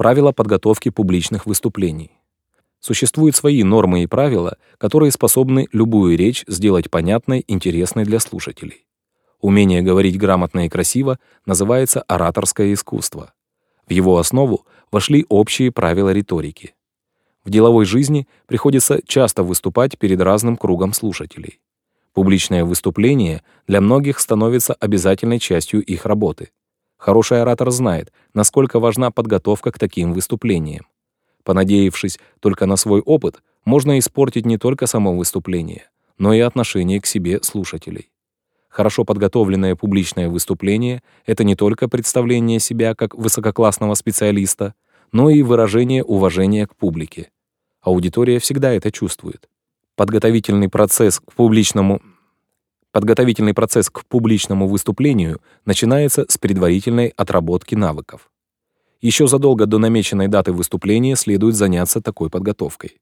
Правила подготовки публичных выступлений. Существуют свои нормы и правила, которые способны любую речь сделать понятной, интересной для слушателей. Умение говорить грамотно и красиво называется ораторское искусство. В его основу вошли общие правила риторики. В деловой жизни приходится часто выступать перед разным кругом слушателей. Публичное выступление для многих становится обязательной частью их работы. Хороший оратор знает, насколько важна подготовка к таким выступлениям. Понадеявшись только на свой опыт, можно испортить не только само выступление, но и отношение к себе слушателей. Хорошо подготовленное публичное выступление — это не только представление себя как высококлассного специалиста, но и выражение уважения к публике. Аудитория всегда это чувствует. Подготовительный процесс к публичному Подготовительный процесс к публичному выступлению начинается с предварительной отработки навыков. Еще задолго до намеченной даты выступления следует заняться такой подготовкой.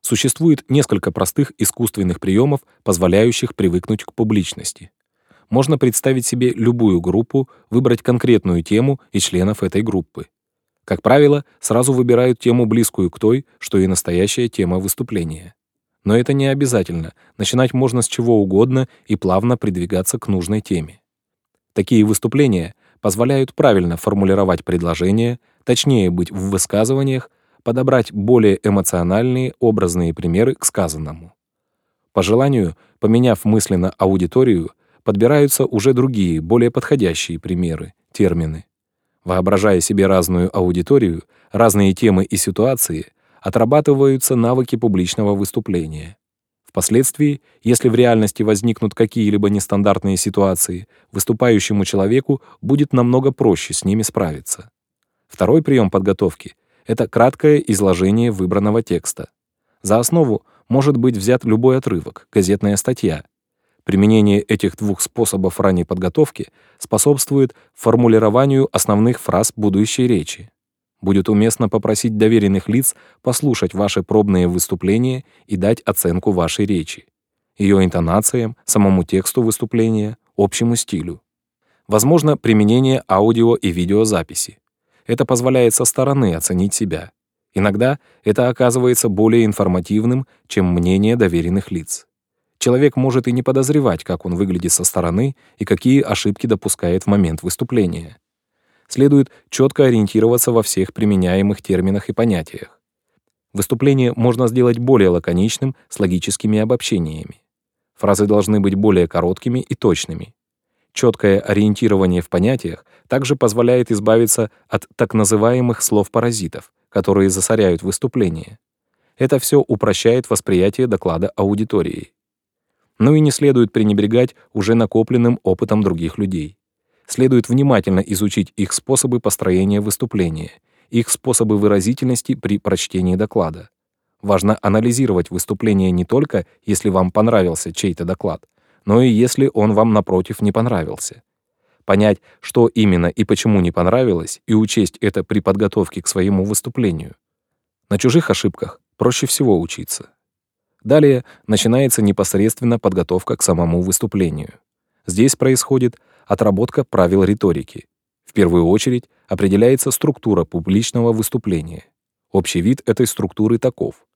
Существует несколько простых искусственных приемов, позволяющих привыкнуть к публичности. Можно представить себе любую группу, выбрать конкретную тему и членов этой группы. Как правило, сразу выбирают тему близкую к той, что и настоящая тема выступления. Но это не обязательно. Начинать можно с чего угодно и плавно придвигаться к нужной теме. Такие выступления позволяют правильно формулировать предложения, точнее быть в высказываниях, подобрать более эмоциональные образные примеры к сказанному. По желанию, поменяв мысленно аудиторию, подбираются уже другие, более подходящие примеры, термины. Воображая себе разную аудиторию, разные темы и ситуации, отрабатываются навыки публичного выступления. Впоследствии, если в реальности возникнут какие-либо нестандартные ситуации, выступающему человеку будет намного проще с ними справиться. Второй прием подготовки — это краткое изложение выбранного текста. За основу может быть взят любой отрывок, газетная статья. Применение этих двух способов ранней подготовки способствует формулированию основных фраз будущей речи. Будет уместно попросить доверенных лиц послушать ваши пробные выступления и дать оценку вашей речи, ее интонациям, самому тексту выступления, общему стилю. Возможно применение аудио и видеозаписи. Это позволяет со стороны оценить себя. Иногда это оказывается более информативным, чем мнение доверенных лиц. Человек может и не подозревать, как он выглядит со стороны и какие ошибки допускает в момент выступления следует четко ориентироваться во всех применяемых терминах и понятиях. Выступление можно сделать более лаконичным с логическими обобщениями. Фразы должны быть более короткими и точными. Четкое ориентирование в понятиях также позволяет избавиться от так называемых слов-паразитов, которые засоряют выступление. Это все упрощает восприятие доклада аудитории. Ну и не следует пренебрегать уже накопленным опытом других людей следует внимательно изучить их способы построения выступления, их способы выразительности при прочтении доклада. Важно анализировать выступление не только, если вам понравился чей-то доклад, но и если он вам, напротив, не понравился. Понять, что именно и почему не понравилось, и учесть это при подготовке к своему выступлению. На чужих ошибках проще всего учиться. Далее начинается непосредственно подготовка к самому выступлению. Здесь происходит отработка правил риторики. В первую очередь определяется структура публичного выступления. Общий вид этой структуры таков.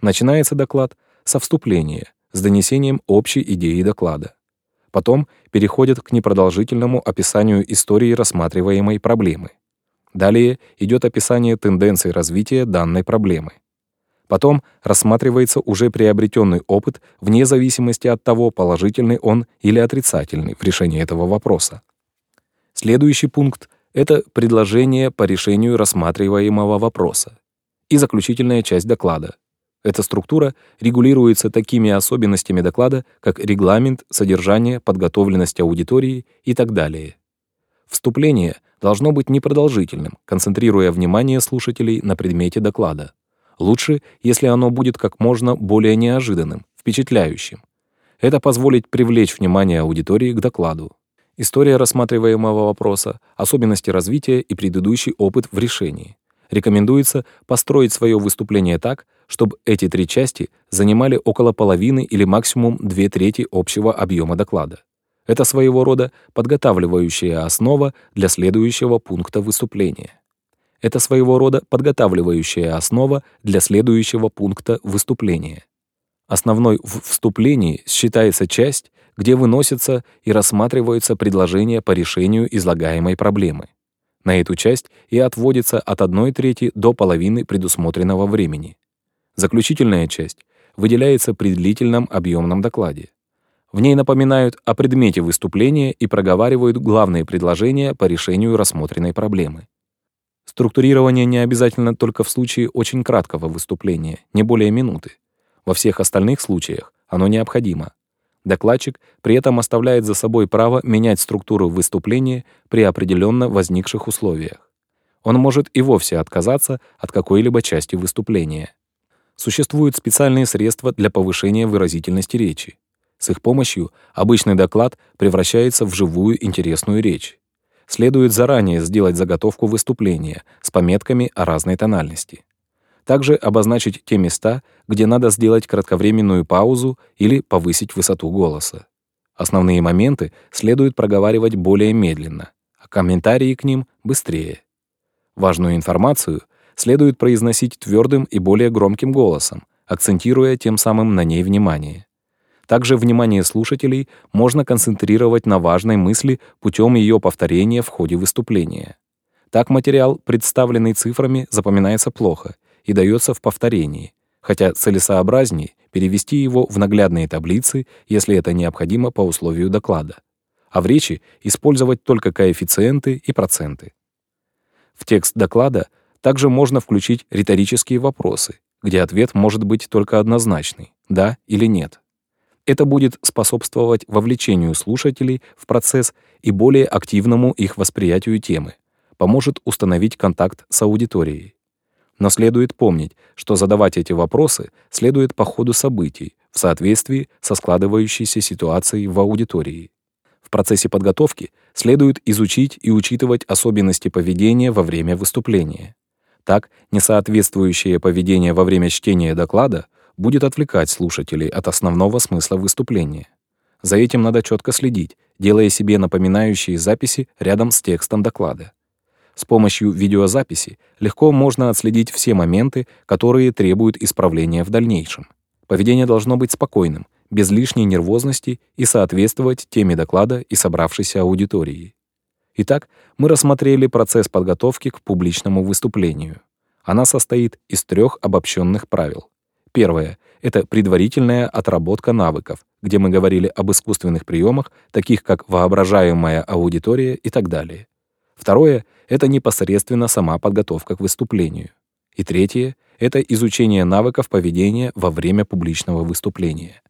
Начинается доклад со вступления, с донесением общей идеи доклада. Потом переходят к непродолжительному описанию истории рассматриваемой проблемы. Далее идет описание тенденций развития данной проблемы. Потом рассматривается уже приобретенный опыт вне зависимости от того, положительный он или отрицательный в решении этого вопроса. Следующий пункт — это предложение по решению рассматриваемого вопроса. И заключительная часть доклада. Эта структура регулируется такими особенностями доклада, как регламент, содержание, подготовленность аудитории и так далее. Вступление должно быть непродолжительным, концентрируя внимание слушателей на предмете доклада. Лучше, если оно будет как можно более неожиданным, впечатляющим. Это позволит привлечь внимание аудитории к докладу. История рассматриваемого вопроса, особенности развития и предыдущий опыт в решении. Рекомендуется построить свое выступление так, чтобы эти три части занимали около половины или максимум две трети общего объема доклада. Это своего рода подготавливающая основа для следующего пункта выступления. Это своего рода подготавливающая основа для следующего пункта выступления. Основной в вступлении считается часть, где выносятся и рассматриваются предложения по решению излагаемой проблемы. На эту часть и отводится от 1 трети до половины предусмотренного времени. Заключительная часть выделяется при длительном объемном докладе. В ней напоминают о предмете выступления и проговаривают главные предложения по решению рассмотренной проблемы. Структурирование не обязательно только в случае очень краткого выступления, не более минуты. Во всех остальных случаях оно необходимо. Докладчик при этом оставляет за собой право менять структуру выступления при определенно возникших условиях. Он может и вовсе отказаться от какой-либо части выступления. Существуют специальные средства для повышения выразительности речи. С их помощью обычный доклад превращается в живую интересную речь следует заранее сделать заготовку выступления с пометками о разной тональности. Также обозначить те места, где надо сделать кратковременную паузу или повысить высоту голоса. Основные моменты следует проговаривать более медленно, а комментарии к ним — быстрее. Важную информацию следует произносить твердым и более громким голосом, акцентируя тем самым на ней внимание. Также внимание слушателей можно концентрировать на важной мысли путем ее повторения в ходе выступления. Так материал, представленный цифрами, запоминается плохо и дается в повторении, хотя целесообразнее перевести его в наглядные таблицы, если это необходимо по условию доклада. А в речи использовать только коэффициенты и проценты. В текст доклада также можно включить риторические вопросы, где ответ может быть только однозначный — да или нет. Это будет способствовать вовлечению слушателей в процесс и более активному их восприятию темы, поможет установить контакт с аудиторией. Но следует помнить, что задавать эти вопросы следует по ходу событий в соответствии со складывающейся ситуацией в аудитории. В процессе подготовки следует изучить и учитывать особенности поведения во время выступления. Так, несоответствующее поведение во время чтения доклада будет отвлекать слушателей от основного смысла выступления. За этим надо четко следить, делая себе напоминающие записи рядом с текстом доклада. С помощью видеозаписи легко можно отследить все моменты, которые требуют исправления в дальнейшем. Поведение должно быть спокойным, без лишней нервозности и соответствовать теме доклада и собравшейся аудитории. Итак, мы рассмотрели процесс подготовки к публичному выступлению. Она состоит из трех обобщенных правил. Первое — это предварительная отработка навыков, где мы говорили об искусственных приемах, таких как воображаемая аудитория и так далее. Второе — это непосредственно сама подготовка к выступлению. И третье — это изучение навыков поведения во время публичного выступления.